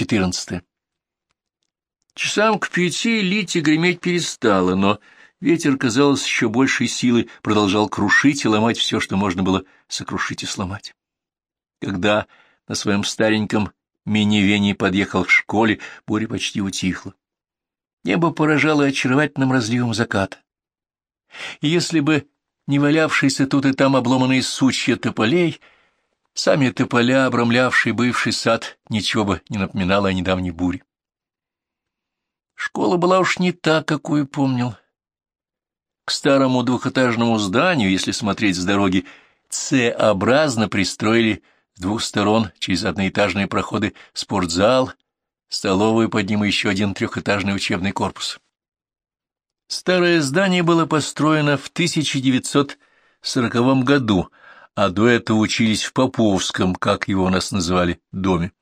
14. Часам к пяти Лити греметь перестала, но ветер, казалось, еще большей силы продолжал крушить и ломать все, что можно было сокрушить и сломать. Когда на своем стареньком минивене подъехал к школе, буря почти утихла. Небо поражало очаровательным разливом заката. И если бы не валявшиеся тут и там обломанные сучья тополей, сами тополя, обрамлявшие бывший сад, ничего бы не напоминало о недавней буре. Школа была уж не та, какую помнил. К старому двухэтажному зданию, если смотреть с дороги, Ц-образно пристроили с двух сторон через одноэтажные проходы спортзал, столовую под ним еще один трехэтажный учебный корпус. Старое здание было построено в 1940 году, а до этого учились в Поповском, как его у нас называли, доме.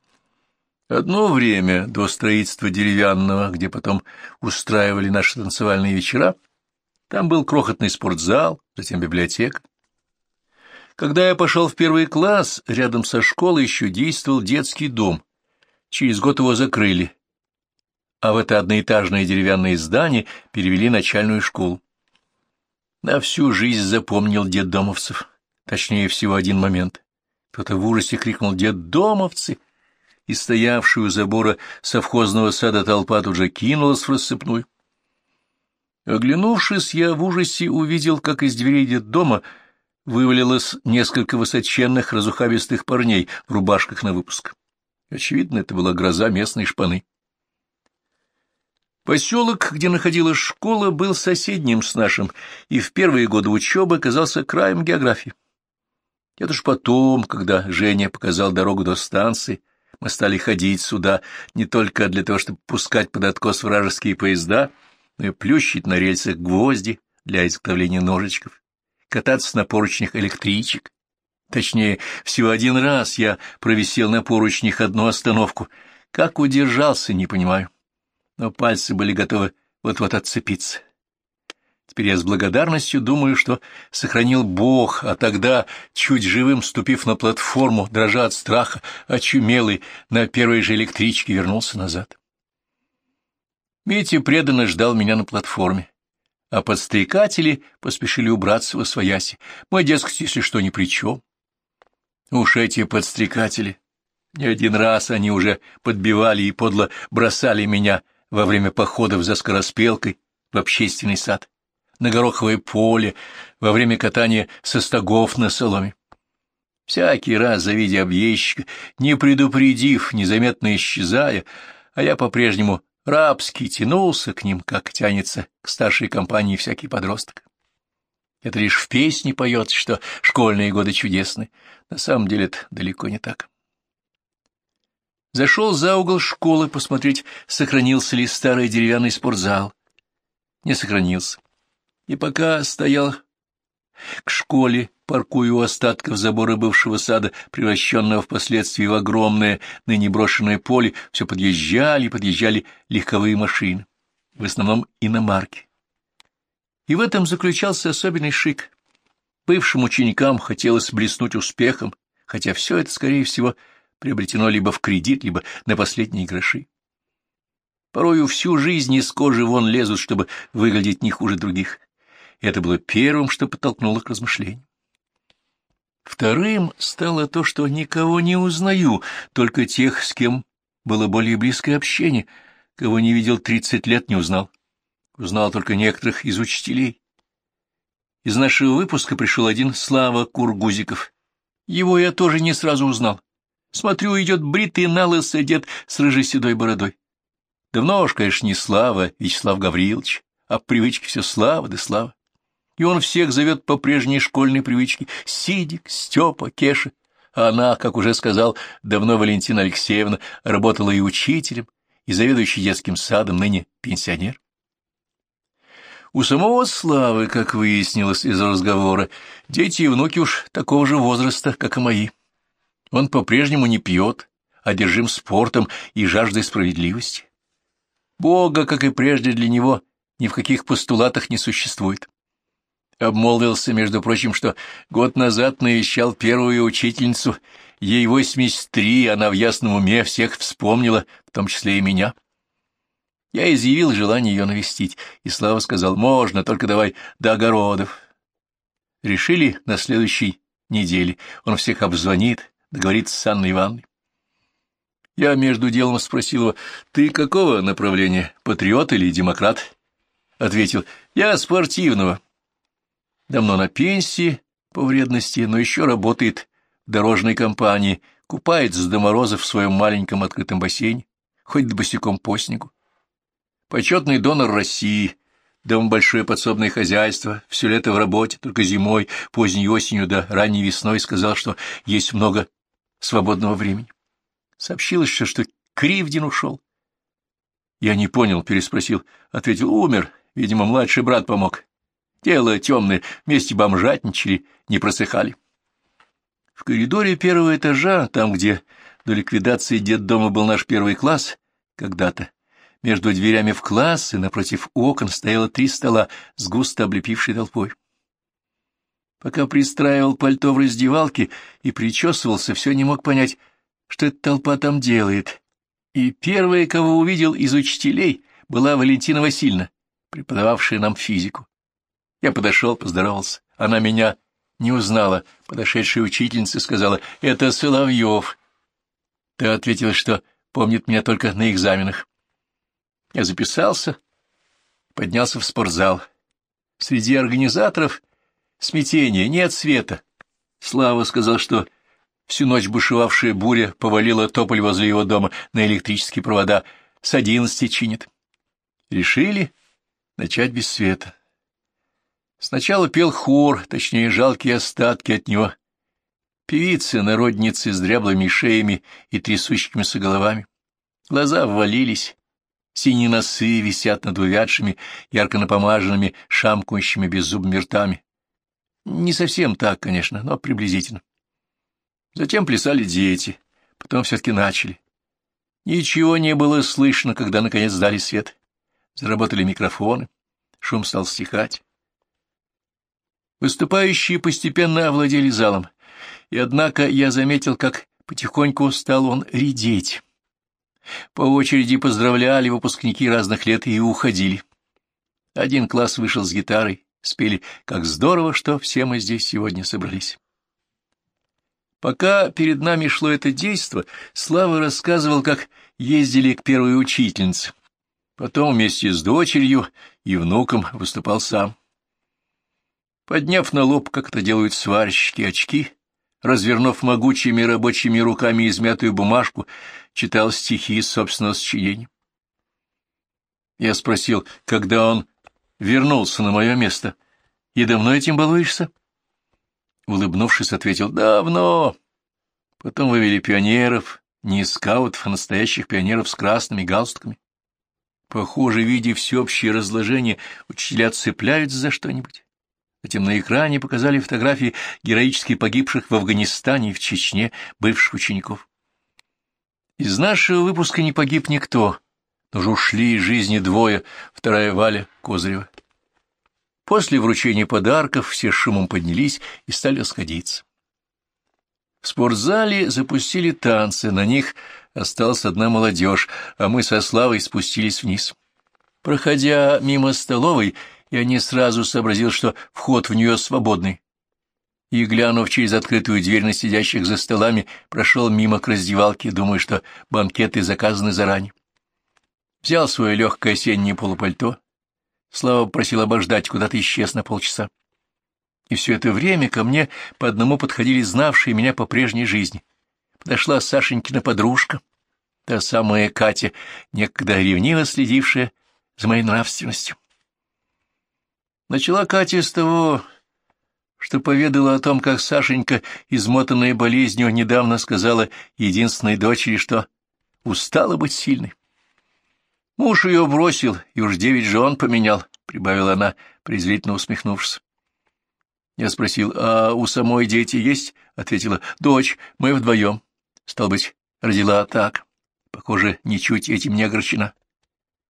Одно время, до строительства деревянного, где потом устраивали наши танцевальные вечера, там был крохотный спортзал, затем библиотека. Когда я пошел в первый класс, рядом со школой еще действовал детский дом. Через год его закрыли, а в это одноэтажное деревянное здание перевели начальную школу. На всю жизнь запомнил дед Домовцев, точнее всего один момент. Кто-то в ужасе крикнул «Дед Домовцы!» и стоявшую у забора совхозного сада толпа тут же кинулась в рассыпную. Оглянувшись, я в ужасе увидел, как из дверей детдома вывалилось несколько высоченных разухабистых парней в рубашках на выпуск. Очевидно, это была гроза местной шпаны. Поселок, где находилась школа, был соседним с нашим, и в первые годы учебы оказался краем географии. Это ж потом, когда Женя показал дорогу до станции, мы стали ходить сюда не только для того, чтобы пускать под откос вражеские поезда, но и плющить на рельсах гвозди для изготовления ножичков, кататься на поручнях электричек. Точнее, всего один раз я провисел на поручнях одну остановку. Как удержался, не понимаю но пальцы были готовы вот-вот отцепиться. Теперь я с благодарностью думаю, что сохранил Бог, а тогда, чуть живым ступив на платформу, дрожа от страха, очумелый, на первой же электричке вернулся назад. Митя преданно ждал меня на платформе, а подстрекатели поспешили убраться во свояси. Мой, дескать, если что, ни при чем. Уж эти подстрекатели, не один раз они уже подбивали и подло бросали меня — во время походов за скороспелкой в общественный сад, на гороховое поле, во время катания со стогов на соломе. Всякий раз, завидя объездчика, не предупредив, незаметно исчезая, а я по-прежнему рабски тянулся к ним, как тянется к старшей компании всякий подросток. Это лишь в песне поется, что школьные годы чудесны. На самом деле это далеко не так. Зашел за угол школы посмотреть, сохранился ли старый деревянный спортзал. Не сохранился. И пока стоял к школе, паркуя у остатков забора бывшего сада, превращенного впоследствии в огромное, ныне брошенное поле, все подъезжали подъезжали легковые машины, в основном иномарки. И в этом заключался особенный шик. Бывшим ученикам хотелось блеснуть успехом, хотя все это, скорее всего, приобретено либо в кредит, либо на последние гроши. Порою всю жизнь из кожи вон лезут, чтобы выглядеть не хуже других. Это было первым, что подтолкнуло к размышлению. Вторым стало то, что никого не узнаю, только тех, с кем было более близкое общение, кого не видел тридцать лет, не узнал. Узнал только некоторых из учителей. Из нашего выпуска пришел один Слава Кургузиков. Его я тоже не сразу узнал. Смотрю, идет бритый налысый дед с рыжей седой бородой. Давно уж, конечно, не Слава, Вячеслав Гаврилович, а привычки все Слава да Слава. И он всех зовет по прежней школьной привычке Сидик, Степа, Кеша. А она, как уже сказал, давно Валентина Алексеевна работала и учителем, и заведующей детским садом, ныне пенсионер. У самого Славы, как выяснилось из разговора, дети и внуки уж такого же возраста, как и мои. Он по-прежнему не пьет, одержим спортом и жаждой справедливости. Бога, как и прежде для него, ни в каких постулатах не существует. Обмолвился, между прочим, что год назад навещал первую учительницу Ей 83, она в ясном уме всех вспомнила, в том числе и меня. Я изъявил желание ее навестить, и Слава сказал, можно, только давай до огородов. Решили на следующей неделе. Он всех обзвонит, договорится с Анной Ивановной. Я между делом спросил его, ты какого направления, патриот или демократ? Ответил, я спортивного. Давно на пенсии по вредности, но еще работает в дорожной компании, купается до мороза в своем маленьком открытом бассейне, ходит босиком по снегу. Почетный донор России, дом большое подсобное хозяйство, все лето в работе, только зимой, поздней осенью да ранней весной сказал, что есть много свободного времени. Сообщилось еще, что Кривдин ушел. Я не понял, переспросил, ответил, умер, видимо, младший брат помог. Тело темное, вместе бомжатничали, не просыхали. В коридоре первого этажа, там, где до ликвидации детдома был наш первый класс, когда-то, между дверями в класс и напротив окон стояло три стола с густо облепившей толпой. Пока пристраивал пальто в раздевалке и причесывался, все не мог понять, что эта толпа там делает. И первая, кого увидел из учителей, была Валентина Васильевна, преподававшая нам физику. Я подошел, поздоровался. Она меня не узнала. Подошедшая учительница сказала, «Это Соловьев». Ты ответила, что помнит меня только на экзаменах. Я записался, поднялся в спортзал. Среди организаторов смятение, нет света. Слава сказал, что всю ночь бушевавшая буря повалила тополь возле его дома на электрические провода, с одиннадцати чинит. Решили начать без света. Сначала пел хор, точнее, жалкие остатки от него. Певицы, народницы с дряблыми шеями и трясущимися головами. Глаза ввалились, синие носы висят над увядшими, ярко напомаженными, шамкающими беззубыми ртами. Не совсем так, конечно, но приблизительно. Затем плясали дети, потом все-таки начали. Ничего не было слышно, когда, наконец, дали свет. Заработали микрофоны, шум стал стихать. Выступающие постепенно овладели залом, и однако я заметил, как потихоньку стал он редеть. По очереди поздравляли выпускники разных лет и уходили. Один класс вышел с гитарой, спели «Как здорово, что все мы здесь сегодня собрались». Пока перед нами шло это действо, Слава рассказывал, как ездили к первой учительнице. Потом вместе с дочерью и внуком выступал сам. Подняв на лоб, как это делают сварщики, очки, развернув могучими рабочими руками измятую бумажку, читал стихи собственного сочинения. Я спросил, когда он вернулся на мое место, и давно этим балуешься? Улыбнувшись, ответил, давно. Потом вывели пионеров, не скаутов, а настоящих пионеров с красными галстуками. Похоже, видя всеобщее разложение, учителя цепляются за что-нибудь. Затем на экране показали фотографии героически погибших в Афганистане и в Чечне бывших учеников. Из нашего выпуска не погиб никто, но уже ушли из жизни двое, вторая Валя Козырева. После вручения подарков все шумом поднялись и стали расходиться. В спортзале запустили танцы, на них осталась одна молодежь, а мы со Славой спустились вниз. Проходя мимо столовой, я не сразу сообразил, что вход в нее свободный. И, глянув через открытую дверь на сидящих за столами, прошел мимо к раздевалке, думая, что банкеты заказаны заранее. Взял свое легкое осеннее полупальто. Слава просил обождать, куда-то исчез на полчаса. И все это время ко мне по одному подходили знавшие меня по прежней жизни. Подошла Сашенькина подружка, та самая Катя, некогда ревниво следившая за моей нравственностью. Начала Катя с того, что поведала о том, как Сашенька, измотанная болезнью, недавно сказала единственной дочери, что устала быть сильной. Муж ее бросил, и уж девять жен поменял, — прибавила она, презрительно усмехнувшись. Я спросил, а у самой дети есть? — ответила, — дочь, мы вдвоем. Стал быть, родила так. Похоже, ничуть этим не огорчена.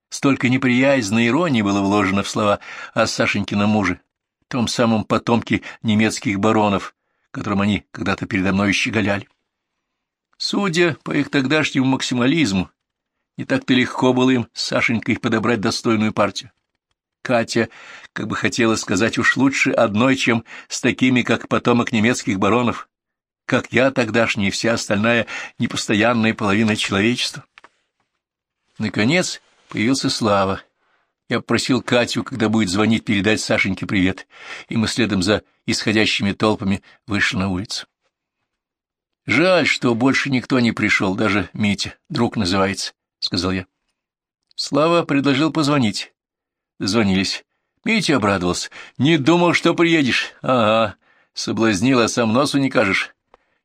Столько неприязной иронии было вложено в слова о Сашенькином муже, том самом потомке немецких баронов, которым они когда-то передо мной щеголяли. Судя по их тогдашнему максимализму, не так-то легко было им с Сашенькой подобрать достойную партию. Катя как бы хотела сказать уж лучше одной, чем с такими, как потомок немецких баронов, как я тогдашний и вся остальная непостоянная половина человечества. Наконец появился Слава. Я попросил Катю, когда будет звонить, передать Сашеньке привет, и мы следом за исходящими толпами вышли на улицу. Жаль, что больше никто не пришел, даже Митя, друг называется, — сказал я. Слава предложил позвонить. Звонились. Митя обрадовался. Не думал, что приедешь. Ага, соблазнила, сам носу не кажешь.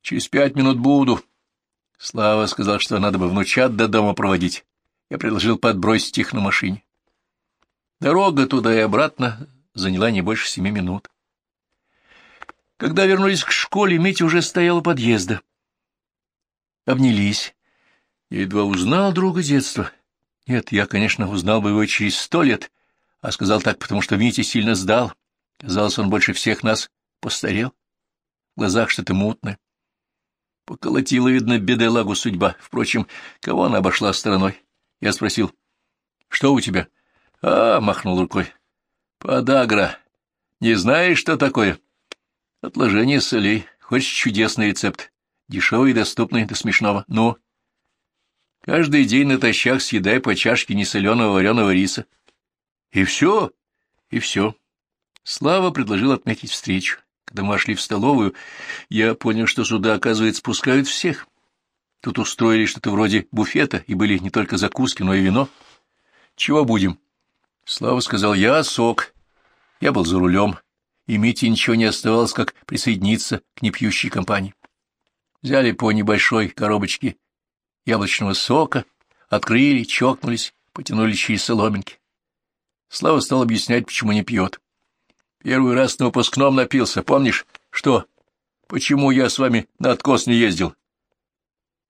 Через пять минут буду. Слава сказал, что надо бы внучат до дома проводить. Я предложил подбросить их на машине. Дорога туда и обратно заняла не больше семи минут. Когда вернулись к школе, Митя уже стоял у подъезда. Обнялись. Я едва узнал друга детства. Нет, я, конечно, узнал бы его через сто лет, а сказал так, потому что Митя сильно сдал. Казалось, он больше всех нас постарел. В глазах что-то мутное. Поколотила, видно, бедолагу судьба. Впрочем, кого она обошла стороной? Я спросил, что у тебя? А, махнул рукой. Подагра. Не знаешь, что такое? Отложение солей. Хочешь чудесный рецепт? Дешевый и доступный до смешного. Ну? Каждый день натощак съедай по чашке несоленого вареного риса. И все, и все. Слава предложил отметить встречу. Когда мы вошли в столовую, я понял, что сюда, оказывается, пускают всех. Тут устроили что-то вроде буфета, и были не только закуски, но и вино. Чего будем? Слава сказал, я сок. Я был за рулем, и Мите ничего не оставалось, как присоединиться к непьющей компании. Взяли по небольшой коробочке яблочного сока, открыли, чокнулись, потянули через соломинки. Слава стал объяснять, почему не пьет. Первый раз на выпускном напился, помнишь? Что? Почему я с вами на откос не ездил?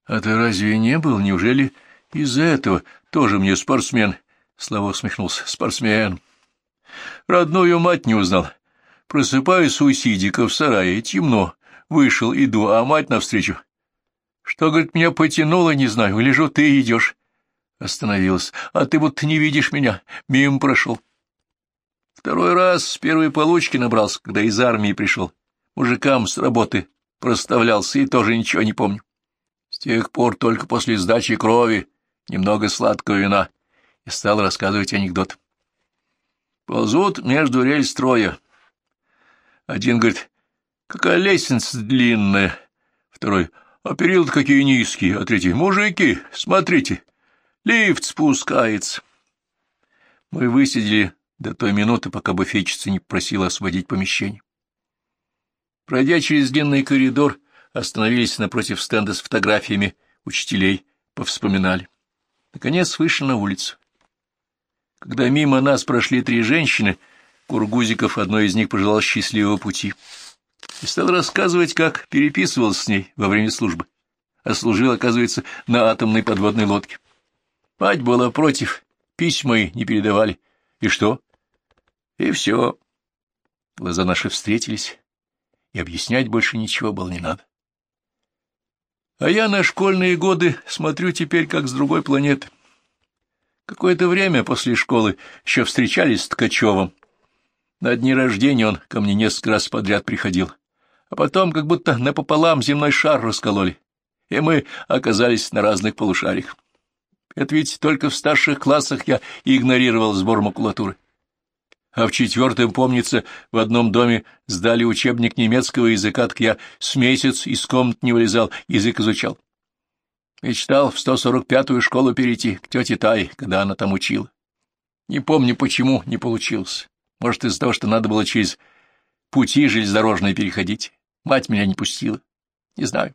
А ты разве не был? Неужели из-за этого тоже мне спортсмен? Слава усмехнулся. Спортсмен. Родную мать не узнал. Просыпаюсь у Сидика в сарае, темно. Вышел, иду, а мать навстречу. Что, говорит, меня потянуло, не знаю, лежу, ты идешь. Остановилась. А ты вот не видишь меня, мимо прошел. Второй раз с первой получки набрался, когда из армии пришел. Мужикам с работы проставлялся и тоже ничего не помню. Тех пор только после сдачи крови немного сладкого вина и стал рассказывать анекдот. Ползут между рельс трое. Один говорит, какая лестница длинная. Второй, а перил какие низкие. А третий, мужики, смотрите, лифт спускается. Мы высидели до той минуты, пока буфетчица не просила освободить помещение. Пройдя через длинный коридор, остановились напротив стенда с фотографиями учителей, повспоминали. Наконец вышли на улицу. Когда мимо нас прошли три женщины, Кургузиков одной из них пожелал счастливого пути и стал рассказывать, как переписывался с ней во время службы, а служил, оказывается, на атомной подводной лодке. Мать была против, письма ей не передавали. И что? И все. Глаза наши встретились, и объяснять больше ничего было не надо. А я на школьные годы смотрю теперь как с другой планеты. Какое-то время после школы еще встречались с Ткачевым. На дни рождения он ко мне несколько раз подряд приходил. А потом как будто напополам земной шар раскололи, и мы оказались на разных полушариях. Это ведь только в старших классах я игнорировал сбор макулатуры. А в четвертом, помнится, в одном доме сдали учебник немецкого языка, так я с месяц из комнат не вылезал, язык изучал. Мечтал в 145-ю школу перейти, к тете Тай, когда она там учила. Не помню, почему не получилось. Может, из-за того, что надо было через пути железнодорожные переходить. Мать меня не пустила. Не знаю.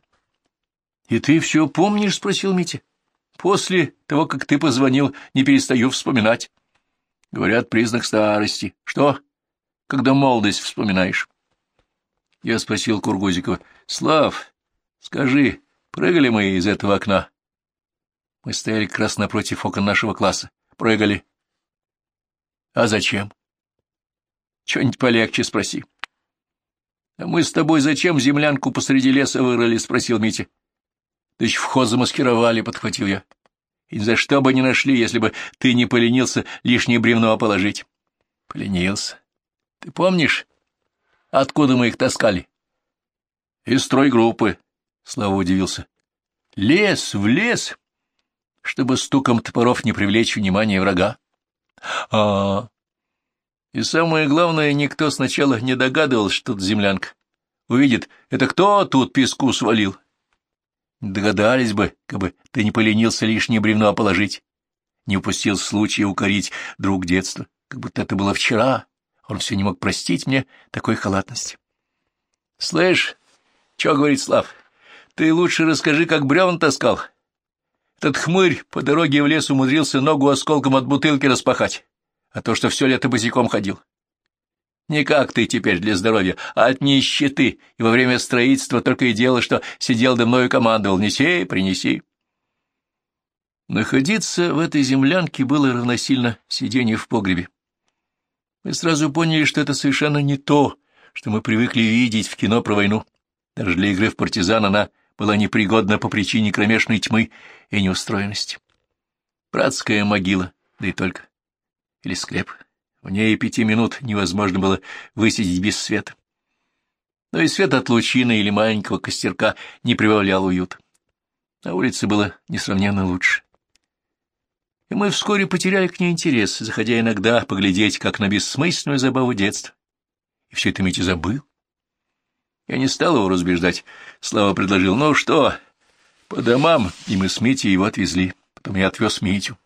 — И ты все помнишь? — спросил Митя. — После того, как ты позвонил, не перестаю вспоминать. Говорят, признак старости. Что? Когда молодость вспоминаешь? Я спросил Кургузикова. — Слав, скажи, прыгали мы из этого окна? Мы стояли как раз напротив окон нашего класса. Прыгали. — А зачем? — Что-нибудь полегче спроси. — А мы с тобой зачем землянку посреди леса вырыли? — спросил Митя. Да еще вход замаскировали, — подхватил я. И за что бы не нашли, если бы ты не поленился лишнее бревно положить. Поленился. Ты помнишь, откуда мы их таскали? Из стройгруппы, — Слава удивился. Лес в лес, чтобы стуком топоров не привлечь внимание врага. А, -а, а И самое главное, никто сначала не догадывался, что тут землянка. Увидит, это кто тут песку свалил? Догадались бы, как бы ты не поленился лишнее бревно положить. Не упустил случая укорить друг детства, как будто это было вчера. Он все не мог простить мне такой халатности. — Слышь, что говорит Слав, ты лучше расскажи, как бревн таскал. Этот хмырь по дороге в лес умудрился ногу осколком от бутылки распахать, а то, что все лето босиком ходил. Не как ты теперь для здоровья, а от нищеты, и во время строительства только и дело, что сидел да мною командовал. Неси, принеси. Находиться в этой землянке было равносильно сидению в погребе. Мы сразу поняли, что это совершенно не то, что мы привыкли видеть в кино про войну. Даже для игры в партизан она была непригодна по причине кромешной тьмы и неустроенности. Братская могила, да и только. Или склеп. В ней пяти минут невозможно было высидеть без света. Но и свет от лучины или маленького костерка не прибавлял уют. На улице было несравненно лучше. И мы вскоре потеряли к ней интерес, заходя иногда поглядеть, как на бессмысленную забаву детства. И все это Митя забыл. Я не стал его разбеждать. Слава предложил, ну что, по домам, и мы с Митей его отвезли. Потом я отвез Митю.